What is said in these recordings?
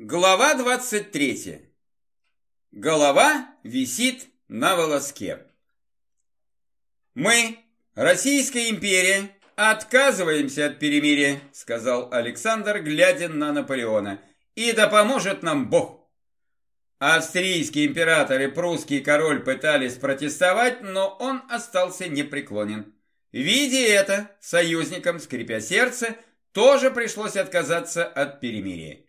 Глава 23. Голова висит на волоске. Мы, Российская империя, отказываемся от перемирия, сказал Александр, глядя на Наполеона. И да поможет нам Бог. Австрийский император и прусский король пытались протестовать, но он остался непреклонен. Видя это, союзникам, скрипя сердце, тоже пришлось отказаться от перемирия.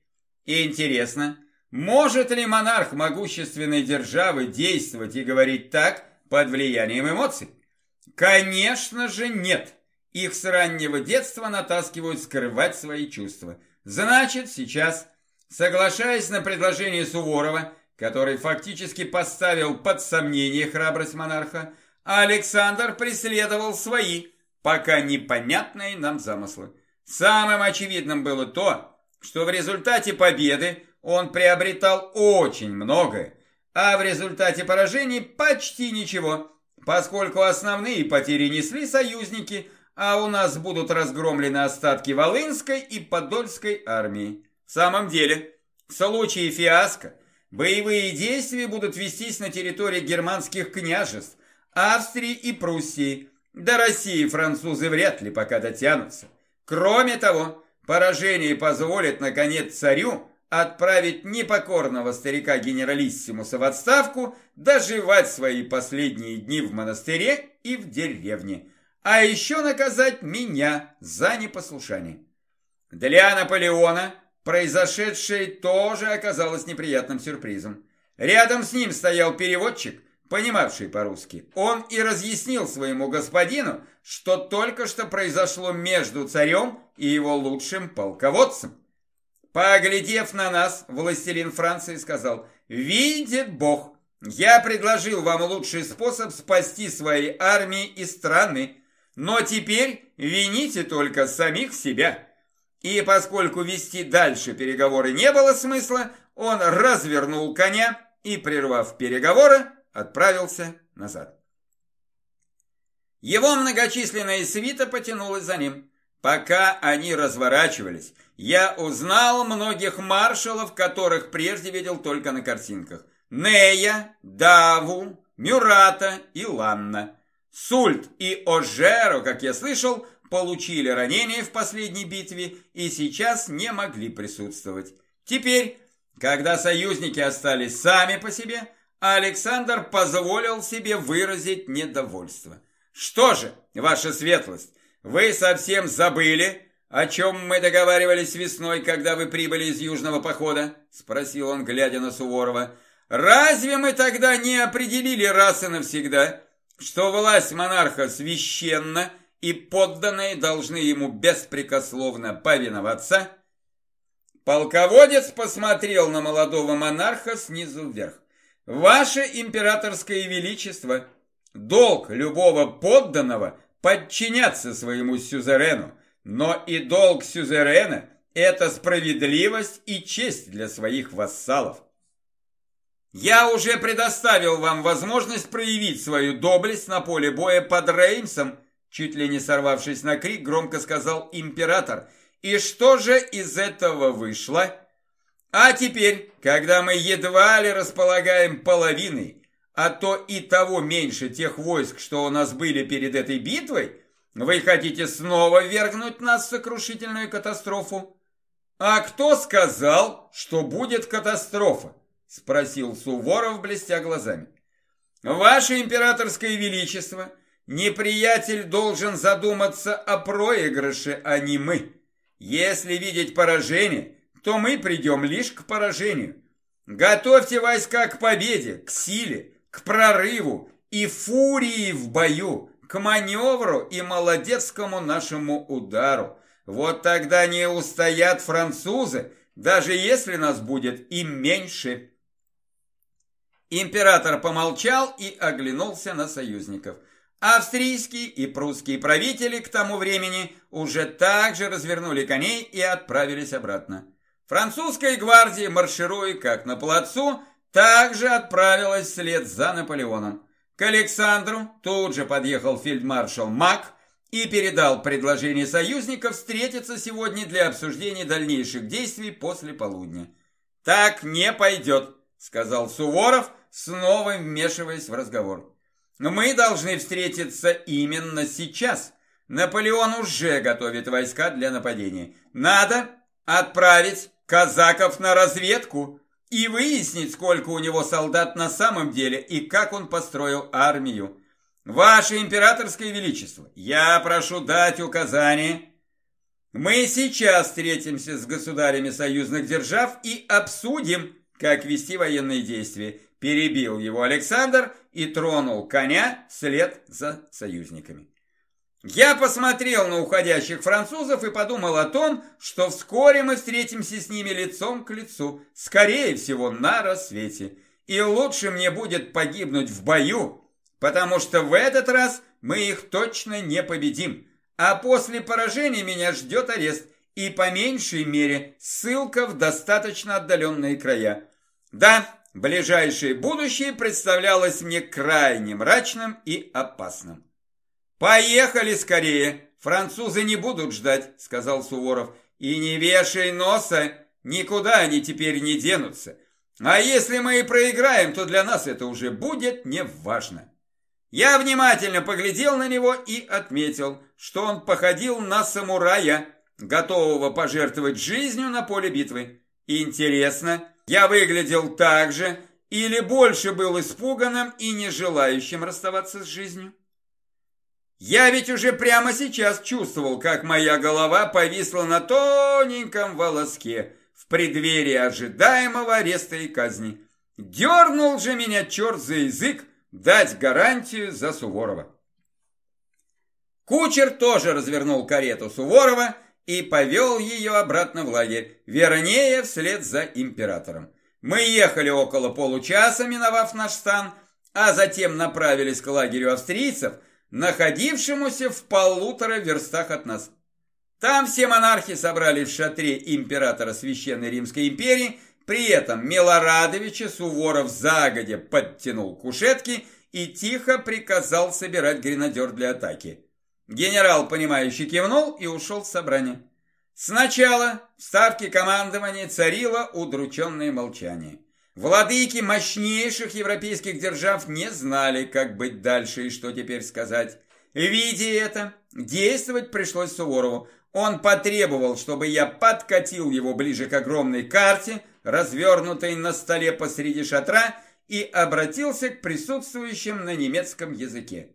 И интересно, может ли монарх могущественной державы действовать и говорить так под влиянием эмоций? Конечно же нет. Их с раннего детства натаскивают скрывать свои чувства. Значит, сейчас, соглашаясь на предложение Суворова, который фактически поставил под сомнение храбрость монарха, Александр преследовал свои, пока непонятные нам замыслы. Самым очевидным было то, что в результате победы он приобретал очень многое, а в результате поражений почти ничего, поскольку основные потери несли союзники, а у нас будут разгромлены остатки Волынской и Подольской армии. В самом деле, в случае фиаско, боевые действия будут вестись на территории германских княжеств, Австрии и Пруссии, до России французы вряд ли пока дотянутся. Кроме того, Поражение позволит, наконец, царю отправить непокорного старика генералиссимуса в отставку, доживать свои последние дни в монастыре и в деревне, а еще наказать меня за непослушание. Для Наполеона произошедшее тоже оказалось неприятным сюрпризом. Рядом с ним стоял переводчик, понимавший по-русски. Он и разъяснил своему господину, что только что произошло между царем и его лучшим полководцем. Поглядев на нас, властелин Франции сказал, «Видит Бог, я предложил вам лучший способ спасти свои армии и страны, но теперь вините только самих себя». И поскольку вести дальше переговоры не было смысла, он развернул коня и, прервав переговоры, отправился назад. Его многочисленная свита потянулась за ним. Пока они разворачивались, я узнал многих маршалов, которых прежде видел только на картинках. Нея, Даву, Мюрата и Ланна. Сульт и Ожеро, как я слышал, получили ранения в последней битве и сейчас не могли присутствовать. Теперь, когда союзники остались сами по себе, Александр позволил себе выразить недовольство. «Что же, ваша светлость, вы совсем забыли, о чем мы договаривались весной, когда вы прибыли из южного похода?» Спросил он, глядя на Суворова. «Разве мы тогда не определили раз и навсегда, что власть монарха священна и подданные должны ему беспрекословно повиноваться?» Полководец посмотрел на молодого монарха снизу вверх. Ваше императорское величество, долг любого подданного подчиняться своему сюзерену, но и долг сюзерена – это справедливость и честь для своих вассалов. Я уже предоставил вам возможность проявить свою доблесть на поле боя под Реймсом, чуть ли не сорвавшись на крик, громко сказал император. И что же из этого вышло? А теперь, когда мы едва ли располагаем половиной, а то и того меньше тех войск, что у нас были перед этой битвой, вы хотите снова вергнуть нас в сокрушительную катастрофу? А кто сказал, что будет катастрофа? Спросил Суворов, блестя глазами. Ваше императорское величество, неприятель должен задуматься о проигрыше, а не мы. Если видеть поражение – то мы придем лишь к поражению. Готовьте войска к победе, к силе, к прорыву и фурии в бою, к маневру и молодецкому нашему удару. Вот тогда не устоят французы, даже если нас будет и меньше. Император помолчал и оглянулся на союзников. Австрийские и прусские правители к тому времени уже также развернули коней и отправились обратно. Французская гвардия, маршируя как на плацу, также отправилась вслед за Наполеоном. К Александру тут же подъехал фельдмаршал Мак и передал предложение союзников встретиться сегодня для обсуждения дальнейших действий после полудня. Так не пойдет, сказал Суворов, снова вмешиваясь в разговор. Мы должны встретиться именно сейчас. Наполеон уже готовит войска для нападения. Надо отправить казаков на разведку и выяснить, сколько у него солдат на самом деле и как он построил армию. Ваше императорское величество, я прошу дать указание. Мы сейчас встретимся с государями союзных держав и обсудим, как вести военные действия. Перебил его Александр и тронул коня вслед за союзниками. Я посмотрел на уходящих французов и подумал о том, что вскоре мы встретимся с ними лицом к лицу, скорее всего, на рассвете. И лучше мне будет погибнуть в бою, потому что в этот раз мы их точно не победим. А после поражения меня ждет арест и, по меньшей мере, ссылка в достаточно отдаленные края. Да, ближайшее будущее представлялось мне крайне мрачным и опасным. «Поехали скорее! Французы не будут ждать», — сказал Суворов. «И не вешай носа, никуда они теперь не денутся. А если мы и проиграем, то для нас это уже будет неважно». Я внимательно поглядел на него и отметил, что он походил на самурая, готового пожертвовать жизнью на поле битвы. Интересно, я выглядел так же или больше был испуганным и не желающим расставаться с жизнью? Я ведь уже прямо сейчас чувствовал, как моя голова повисла на тоненьком волоске в преддверии ожидаемого ареста и казни. Дернул же меня черт за язык дать гарантию за Суворова. Кучер тоже развернул карету Суворова и повел ее обратно в лагерь, вернее, вслед за императором. Мы ехали около получаса, миновав наш стан, а затем направились к лагерю австрийцев – находившемуся в полутора верстах от нас. Там все монархи собрались в шатре императора Священной Римской империи, при этом Милорадовича Суворов загодя подтянул кушетки и тихо приказал собирать гренадер для атаки. Генерал, понимающий, кивнул и ушел с собрания. Сначала в ставке командования царило удрученное молчание. Владыки мощнейших европейских держав не знали, как быть дальше и что теперь сказать. Видя это, действовать пришлось Суворову. Он потребовал, чтобы я подкатил его ближе к огромной карте, развернутой на столе посреди шатра, и обратился к присутствующим на немецком языке.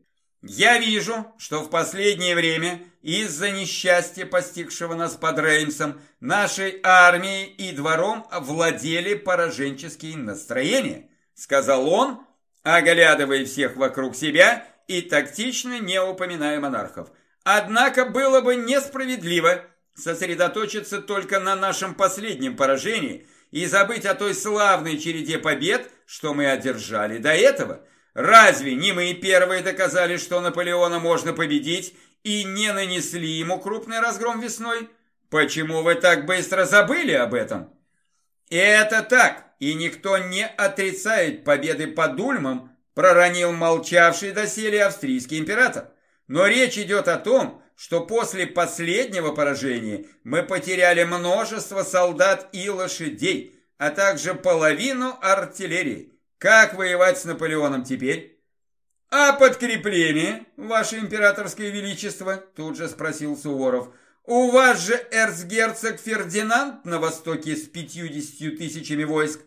Я вижу, что в последнее время из-за несчастья, постигшего нас под Реймсом, нашей армией и двором овладели пораженческие настроения, сказал он, оглядывая всех вокруг себя и тактично не упоминая монархов. Однако было бы несправедливо сосредоточиться только на нашем последнем поражении и забыть о той славной череде побед, что мы одержали до этого – Разве не мы первые доказали, что Наполеона можно победить и не нанесли ему крупный разгром весной? Почему вы так быстро забыли об этом? Это так, и никто не отрицает победы под Ульмом, проронил молчавший доселе австрийский император. Но речь идет о том, что после последнего поражения мы потеряли множество солдат и лошадей, а также половину артиллерии. Как воевать с Наполеоном теперь? А подкрепление, ваше императорское величество? Тут же спросил Суворов. У вас же эрцгерцог Фердинанд на востоке с пятьюдесятью тысячами войск.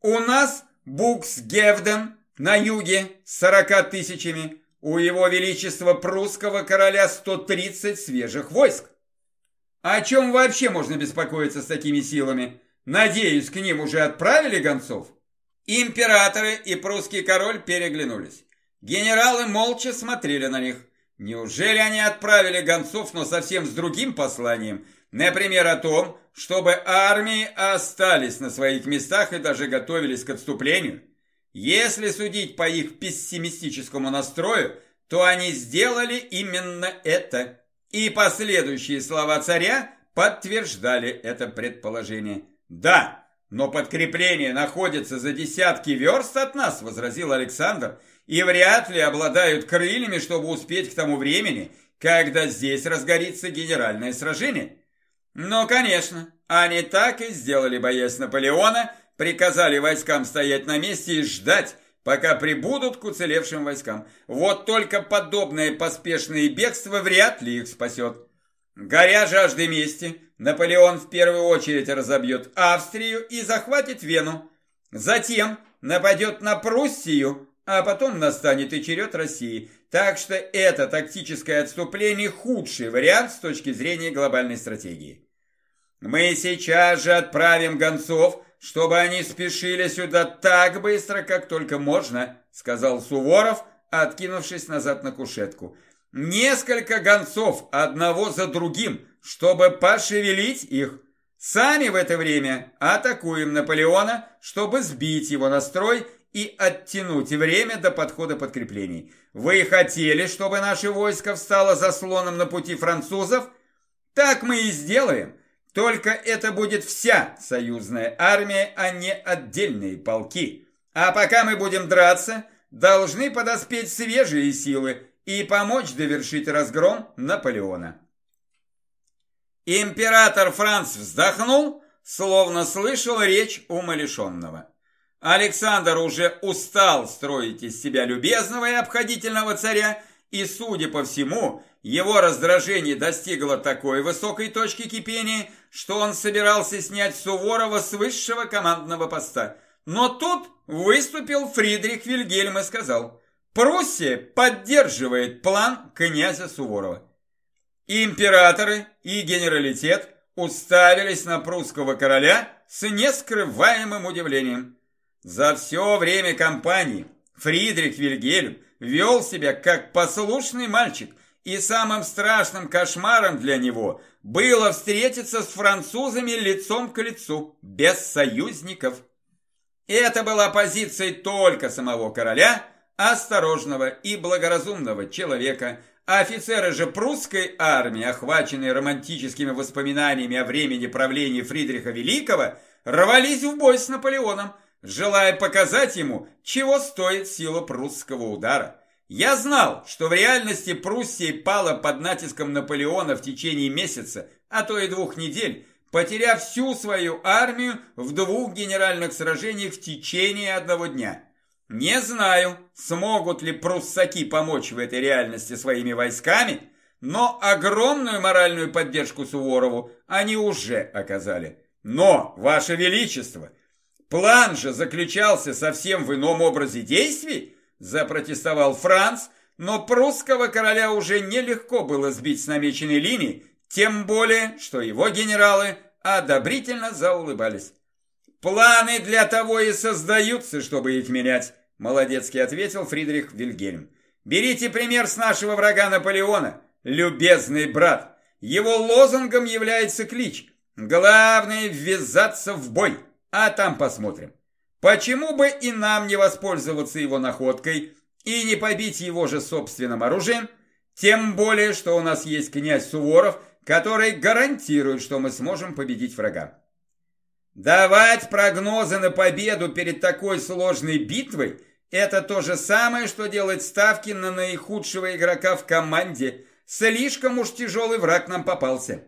У нас Буксгевден на юге с сорока тысячами. У его величества прусского короля сто тридцать свежих войск. О чем вообще можно беспокоиться с такими силами? Надеюсь, к ним уже отправили гонцов? Императоры и прусский король переглянулись. Генералы молча смотрели на них. Неужели они отправили гонцов, но совсем с другим посланием? Например, о том, чтобы армии остались на своих местах и даже готовились к отступлению? Если судить по их пессимистическому настрою, то они сделали именно это. И последующие слова царя подтверждали это предположение. Да, «Но подкрепление находится за десятки верст от нас», — возразил Александр, «и вряд ли обладают крыльями, чтобы успеть к тому времени, когда здесь разгорится генеральное сражение». «Ну, конечно, они так и сделали, боясь Наполеона, приказали войскам стоять на месте и ждать, пока прибудут к уцелевшим войскам. Вот только подобное поспешное бегство вряд ли их спасет. Горя жаждой мести, Наполеон в первую очередь разобьет Австрию и захватит Вену. Затем нападет на Пруссию, а потом настанет и черед России. Так что это тактическое отступление худший вариант с точки зрения глобальной стратегии. Мы сейчас же отправим гонцов, чтобы они спешили сюда так быстро, как только можно, сказал Суворов, откинувшись назад на кушетку. Несколько гонцов одного за другим, чтобы пошевелить их. Сами в это время атакуем Наполеона, чтобы сбить его настрой и оттянуть время до подхода подкреплений. Вы хотели, чтобы наше войско встало заслоном на пути французов? Так мы и сделаем. Только это будет вся союзная армия, а не отдельные полки. А пока мы будем драться, должны подоспеть свежие силы и помочь довершить разгром Наполеона. Император Франц вздохнул, словно слышал речь умалишенного. Александр уже устал строить из себя любезного и обходительного царя, и, судя по всему, его раздражение достигло такой высокой точки кипения, что он собирался снять Суворова с высшего командного поста. Но тут выступил Фридрих Вильгельм и сказал, «Пруссия поддерживает план князя Суворова». Императоры и генералитет уставились на прусского короля с нескрываемым удивлением. За все время кампании Фридрих Вильгельм вел себя как послушный мальчик, и самым страшным кошмаром для него было встретиться с французами лицом к лицу, без союзников. Это была позиция только самого короля, осторожного и благоразумного человека, офицеры же прусской армии, охваченные романтическими воспоминаниями о времени правления Фридриха Великого, рвались в бой с Наполеоном, желая показать ему, чего стоит сила прусского удара. Я знал, что в реальности Пруссия пала под натиском Наполеона в течение месяца, а то и двух недель, потеряв всю свою армию в двух генеральных сражениях в течение одного дня. Не знаю, смогут ли пруссаки помочь в этой реальности своими войсками, но огромную моральную поддержку Суворову они уже оказали. Но, Ваше Величество, План же заключался совсем в ином образе действий, запротестовал Франц, но прусского короля уже нелегко было сбить с намеченной линии, тем более, что его генералы одобрительно заулыбались. «Планы для того и создаются, чтобы их менять», – молодецки ответил Фридрих Вильгельм. «Берите пример с нашего врага Наполеона, любезный брат. Его лозунгом является клич «Главное – ввязаться в бой» а там посмотрим. Почему бы и нам не воспользоваться его находкой и не побить его же собственным оружием, тем более, что у нас есть князь Суворов, который гарантирует, что мы сможем победить врага. Давать прогнозы на победу перед такой сложной битвой – это то же самое, что делать ставки на наихудшего игрока в команде. Слишком уж тяжелый враг нам попался.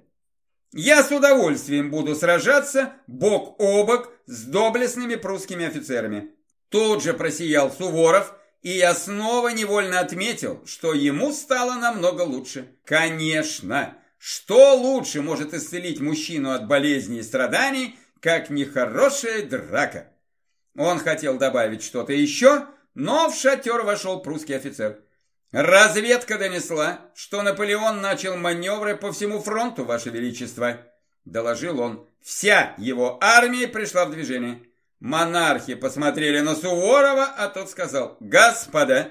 Я с удовольствием буду сражаться бок о бок с доблестными прусскими офицерами. Тут же просиял Суворов, и я снова невольно отметил, что ему стало намного лучше. Конечно, что лучше может исцелить мужчину от болезней и страданий, как нехорошая драка? Он хотел добавить что-то еще, но в шатер вошел прусский офицер. «Разведка донесла, что Наполеон начал маневры по всему фронту, Ваше Величество», – доложил он. «Вся его армия пришла в движение». Монархи посмотрели на Суворова, а тот сказал, «Господа,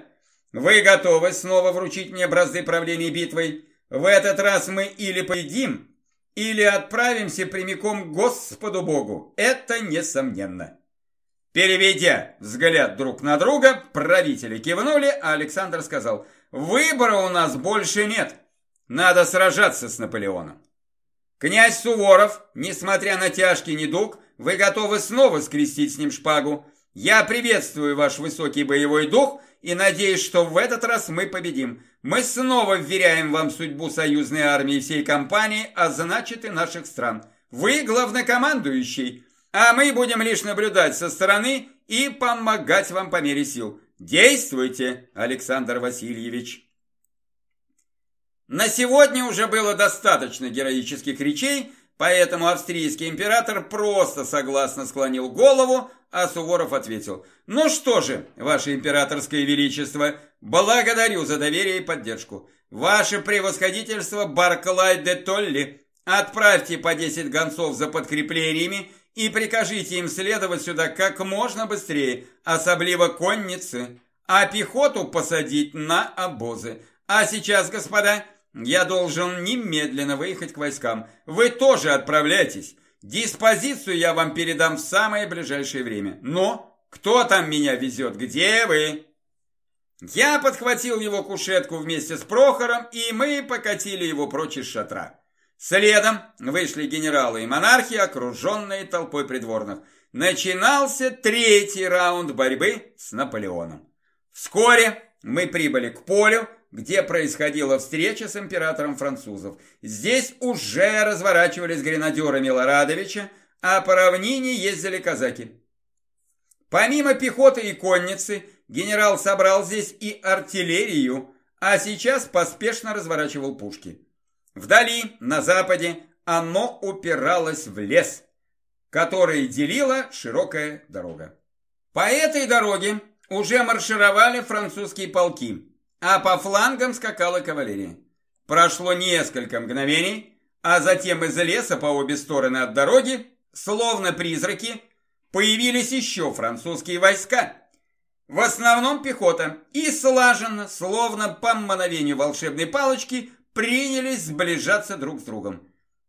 вы готовы снова вручить мне бразды правления битвой? В этот раз мы или победим, или отправимся прямиком к Господу Богу. Это несомненно». Переведя взгляд друг на друга, правители кивнули, а Александр сказал, «Выбора у нас больше нет. Надо сражаться с Наполеоном». «Князь Суворов, несмотря на тяжкий недуг, вы готовы снова скрестить с ним шпагу. Я приветствую ваш высокий боевой дух и надеюсь, что в этот раз мы победим. Мы снова вверяем вам судьбу союзной армии всей компании, а значит и наших стран. Вы главнокомандующий». А мы будем лишь наблюдать со стороны и помогать вам по мере сил. Действуйте, Александр Васильевич. На сегодня уже было достаточно героических речей, поэтому австрийский император просто согласно склонил голову, а Суворов ответил, «Ну что же, ваше императорское величество, благодарю за доверие и поддержку. Ваше превосходительство Барклай де Толли, отправьте по 10 гонцов за подкреплениями и прикажите им следовать сюда как можно быстрее, особливо конницы, а пехоту посадить на обозы. А сейчас, господа, я должен немедленно выехать к войскам. Вы тоже отправляйтесь. Диспозицию я вам передам в самое ближайшее время. Но кто там меня везет? Где вы? Я подхватил его кушетку вместе с Прохором, и мы покатили его прочь из шатра. Следом вышли генералы и монархи, окруженные толпой придворных. Начинался третий раунд борьбы с Наполеоном. Вскоре мы прибыли к полю, где происходила встреча с императором французов. Здесь уже разворачивались гренадеры Милорадовича, а по равнине ездили казаки. Помимо пехоты и конницы, генерал собрал здесь и артиллерию, а сейчас поспешно разворачивал пушки. Вдали, на западе, оно упиралось в лес, который делила широкая дорога. По этой дороге уже маршировали французские полки, а по флангам скакала кавалерия. Прошло несколько мгновений, а затем из леса по обе стороны от дороги, словно призраки, появились еще французские войска. В основном пехота, и слаженно, словно по мановению волшебной палочки, принялись сближаться друг с другом.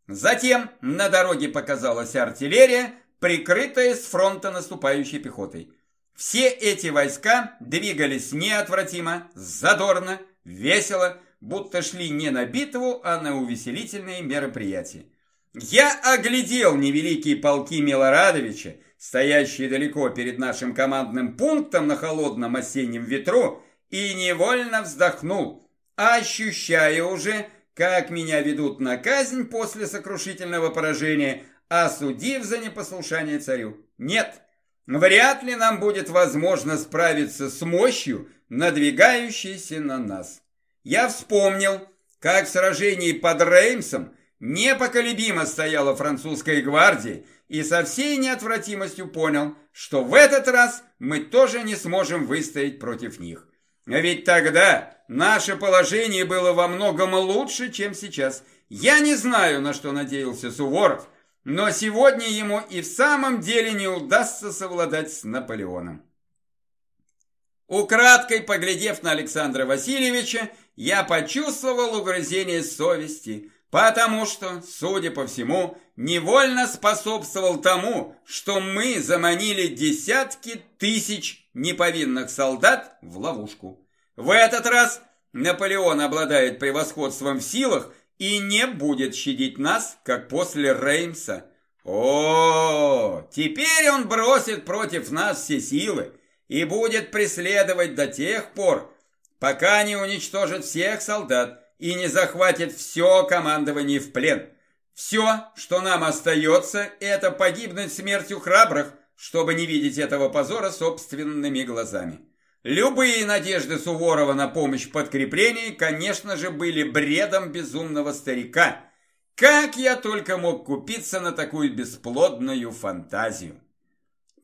Затем на дороге показалась артиллерия, прикрытая с фронта наступающей пехотой. Все эти войска двигались неотвратимо, задорно, весело, будто шли не на битву, а на увеселительные мероприятия. Я оглядел невеликие полки Милорадовича, стоящие далеко перед нашим командным пунктом на холодном осеннем ветру, и невольно вздохнул – ощущая уже, как меня ведут на казнь после сокрушительного поражения, осудив за непослушание царю. Нет, вряд ли нам будет возможно справиться с мощью, надвигающейся на нас. Я вспомнил, как в сражении под Реймсом непоколебимо стояла французская гвардия, и со всей неотвратимостью понял, что в этот раз мы тоже не сможем выстоять против них. А ведь тогда наше положение было во многом лучше, чем сейчас. Я не знаю, на что надеялся Суворов, но сегодня ему и в самом деле не удастся совладать с Наполеоном. Украдкой поглядев на Александра Васильевича, я почувствовал угрызение совести, потому что, судя по всему, невольно способствовал тому, что мы заманили десятки тысяч неповинных солдат в ловушку. В этот раз Наполеон обладает превосходством в силах и не будет щадить нас, как после Реймса. О, теперь он бросит против нас все силы и будет преследовать до тех пор, пока не уничтожит всех солдат и не захватит все командование в плен. Все, что нам остается, это погибнуть смертью храбрых, чтобы не видеть этого позора собственными глазами. Любые надежды Суворова на помощь в подкреплении, конечно же, были бредом безумного старика. Как я только мог купиться на такую бесплодную фантазию?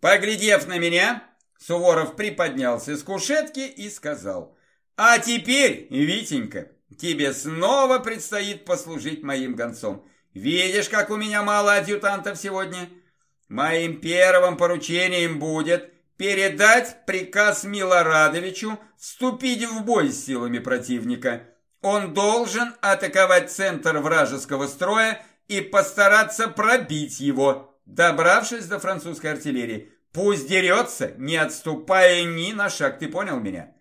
Поглядев на меня, Суворов приподнялся с кушетки и сказал, «А теперь, Витенька, тебе снова предстоит послужить моим гонцом. Видишь, как у меня мало адъютантов сегодня? Моим первым поручением будет передать приказ Милорадовичу вступить в бой с силами противника. Он должен атаковать центр вражеского строя и постараться пробить его, добравшись до французской артиллерии. Пусть дерется, не отступая ни на шаг, ты понял меня?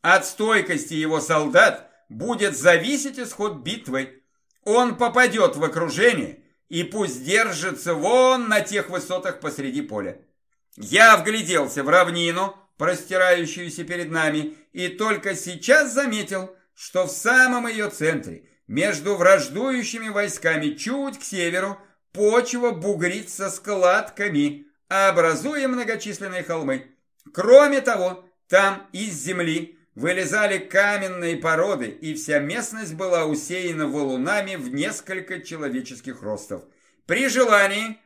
От стойкости его солдат будет зависеть исход битвы. Он попадет в окружение и пусть держится вон на тех высотах посреди поля. Я вгляделся в равнину, простирающуюся перед нами, и только сейчас заметил, что в самом ее центре, между враждующими войсками чуть к северу, почва бугрится складками, образуя многочисленные холмы. Кроме того, там из земли вылезали каменные породы, и вся местность была усеяна валунами в несколько человеческих ростов. При желании,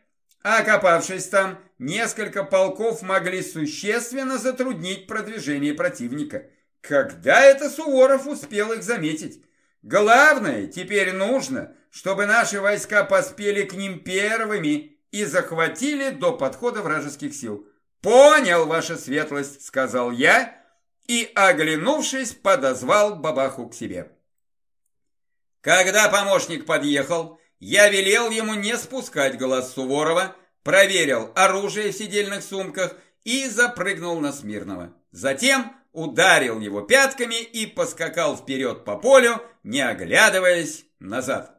окопавшись там, несколько полков могли существенно затруднить продвижение противника. Когда это Суворов успел их заметить? Главное, теперь нужно, чтобы наши войска поспели к ним первыми и захватили до подхода вражеских сил. «Понял, ваша светлость», — сказал я, и, оглянувшись, подозвал бабаху к себе. Когда помощник подъехал, я велел ему не спускать глаз Суворова, проверил оружие в сидельных сумках и запрыгнул на Смирного. Затем ударил его пятками и поскакал вперед по полю, не оглядываясь назад.